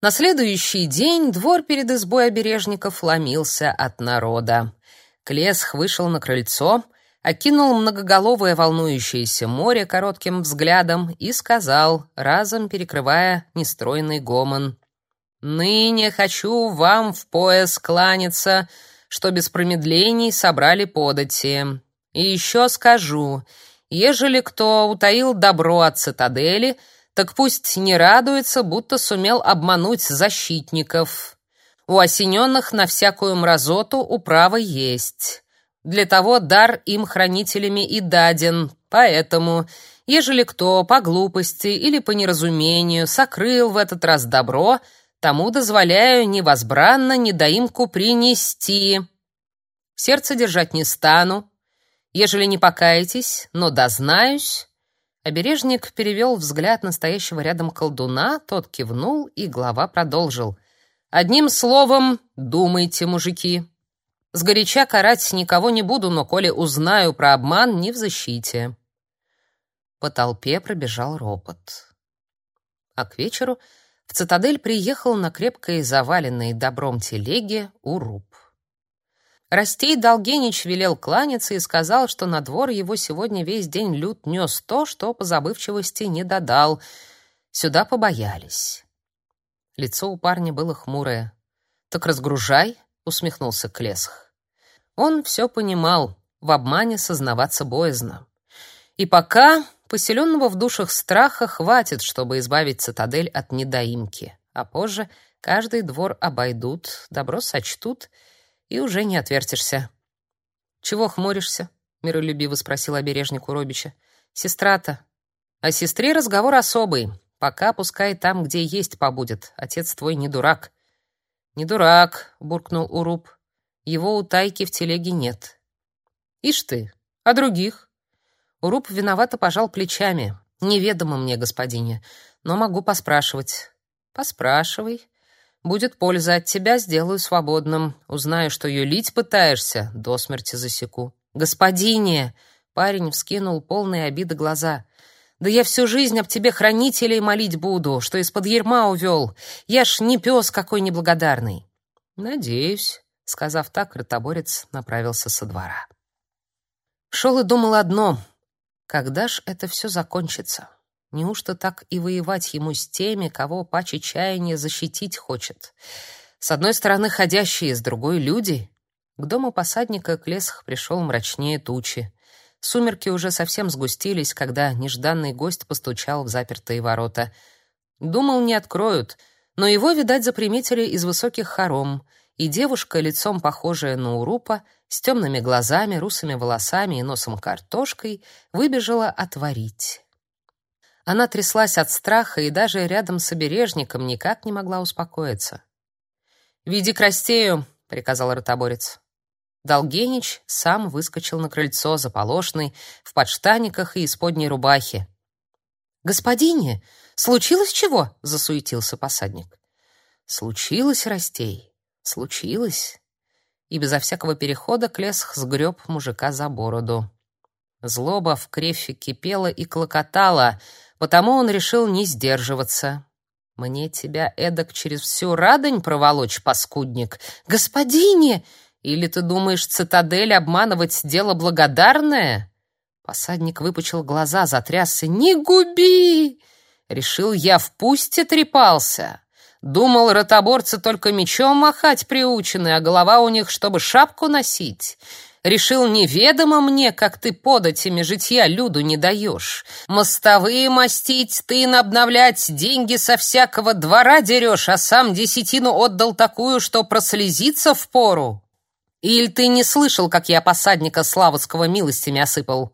На следующий день двор перед избой обережников ломился от народа. Клесх вышел на крыльцо, окинул многоголовое волнующееся море коротким взглядом и сказал, разом перекрывая нестройный гомон: "Ныне хочу вам в пояс кланяться, что без промедлений собрали подати. И еще скажу: ежели кто утаил добро от цитадели, так пусть не радуется, будто сумел обмануть защитников. У осененных на всякую мразоту управа есть. Для того дар им хранителями и даден, поэтому, ежели кто по глупости или по неразумению сокрыл в этот раз добро, тому дозволяю невозбранно недоимку принести. Сердце держать не стану. Ежели не покаетесь, но дознаюсь, Обережник перевел взгляд настоящего рядом колдуна, тот кивнул, и глава продолжил. «Одним словом, думайте, мужики. Сгоряча карать никого не буду, но коли узнаю про обман, не в защите». По толпе пробежал ропот. А к вечеру в цитадель приехал на крепкой заваленной добром телеге Уруб. Растей Долгенич велел кланяться и сказал, что на двор его сегодня весь день люд нес то, что по забывчивости не додал. Сюда побоялись. Лицо у парня было хмурое. «Так разгружай», — усмехнулся Клесх. Он все понимал, в обмане сознаваться боязно. И пока поселенного в душах страха хватит, чтобы избавить цитадель от недоимки, а позже каждый двор обойдут, добро сочтут — и уже не отвертишься. «Чего хмуришься?» — миролюбиво спросил обережник у Робича. «Сестра-то». «О сестре разговор особый. Пока пускай там, где есть, побудет. Отец твой не дурак». «Не дурак», — буркнул Уруб. «Его у Тайки в телеге нет». «Ишь ты, а других?» Уруб виновато пожал плечами. «Неведомо мне, господине, но могу поспрашивать». «Поспрашивай», Будет польза от тебя, сделаю свободным. Узнаю, что юлить пытаешься, до смерти засеку. Господине, парень вскинул полные обиды глаза. Да я всю жизнь об тебе хранителей молить буду, что из-под ерма увел. Я ж не пес какой неблагодарный. Надеюсь, сказав так, ротоборец направился со двора. Шел и думал одно: когда ж это все закончится? Неужто так и воевать ему с теми, кого паче чаяния защитить хочет? С одной стороны ходящие, с другой — люди. К дому посадника Клесх пришел мрачнее тучи. Сумерки уже совсем сгустились, когда нежданный гость постучал в запертые ворота. Думал, не откроют, но его, видать, заприметили из высоких хором, и девушка, лицом похожая на урупа, с темными глазами, русыми волосами и носом картошкой, выбежала отворить. Она тряслась от страха и даже рядом с обережником никак не могла успокоиться. «Веди к Растею», — приказал ротоборец. Долгенич сам выскочил на крыльцо, заполошный, в подштаниках и исподней рубахе. «Господине, случилось чего?» — засуетился посадник. «Случилось, Растей, случилось». И безо всякого перехода Клесх сгреб мужика за бороду. Злоба в крефе кипела и клокотала — потому он решил не сдерживаться. «Мне тебя эдак через всю радонь проволочь, паскудник! Господине! Или ты думаешь, цитадель обманывать дело благодарное?» Посадник выпучил глаза, затрясся. «Не губи!» Решил я, в пусте трепался. Думал, ротоборцы только мечом махать приучены, а голова у них, чтобы шапку носить. Решил неведомо мне, как ты податями житья люду не даешь. Мостовые мастить, ты обновлять, деньги со всякого двора дерешь, а сам десятину отдал такую, что прослезиться впору. Иль ты не слышал, как я посадника Славутского милостями осыпал?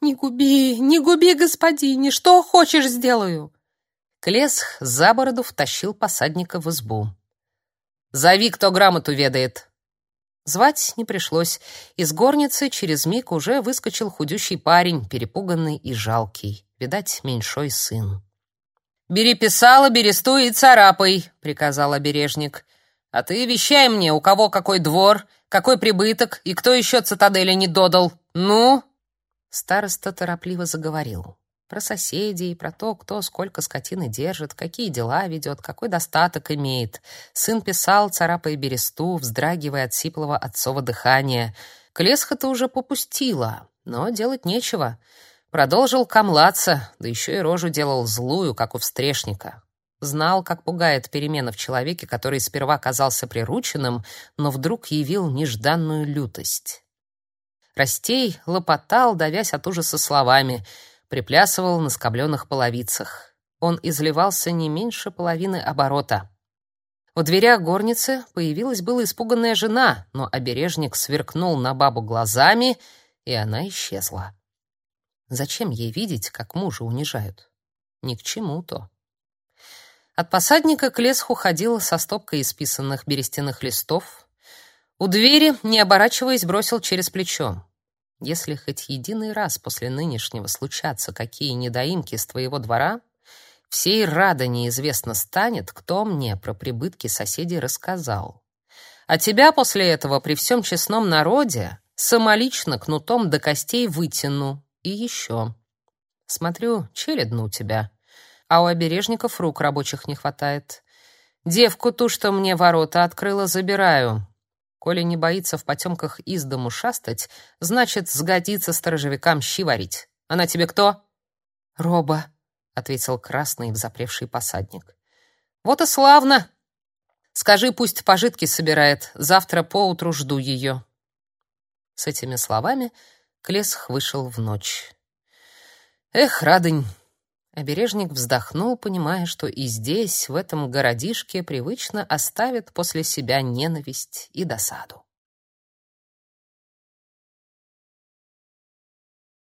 Не губи, не губи, господине, что хочешь сделаю. Клесх за бороду втащил посадника в избу. «Зови, кто грамоту ведает», Звать не пришлось. Из горницы через миг уже выскочил худющий парень, перепуганный и жалкий. Видать, меньшой сын. «Бери писала, бересту и царапай», — приказал обережник. «А ты вещай мне, у кого какой двор, какой прибыток и кто еще цитадели не додал. Ну?» Староста торопливо заговорил. Про соседей, про то, кто сколько скотины держит, какие дела ведет, какой достаток имеет. Сын писал, царапая бересту, вздрагивая от сиплого отцова дыхания. Клесха-то уже попустила, но делать нечего. Продолжил камлаться, да еще и рожу делал злую, как у встрешника. Знал, как пугает перемена в человеке, который сперва казался прирученным, но вдруг явил нежданную лютость. Растей лопотал, давясь от ужаса словами, приплясывал на скобленных половицах. Он изливался не меньше половины оборота. У дверях горницы появилась была испуганная жена, но обережник сверкнул на бабу глазами, и она исчезла. Зачем ей видеть, как мужа унижают? Ни к чему то. От посадника к лесху ходила со стопкой исписанных берестяных листов. У двери, не оборачиваясь, бросил через плечо. «Если хоть единый раз после нынешнего случатся какие недоимки с твоего двора, всей рада неизвестно станет, кто мне про прибытки соседей рассказал. А тебя после этого при всем честном народе самолично кнутом до костей вытяну. И еще. Смотрю, челядно у тебя а у обережников рук рабочих не хватает. Девку ту, что мне ворота открыла, забираю. Коля не боится в потемках из дому шастать, значит, сгодится сторожевикам щи варить. Она тебе кто? Роба, ответил красный взапревший посадник. Вот и славно. Скажи, пусть пожитки собирает. Завтра поутру жду ее. С этими словами Клесх вышел в ночь. Эх, радонь, Обережник вздохнул, понимая, что и здесь, в этом городишке, привычно оставит после себя ненависть и досаду.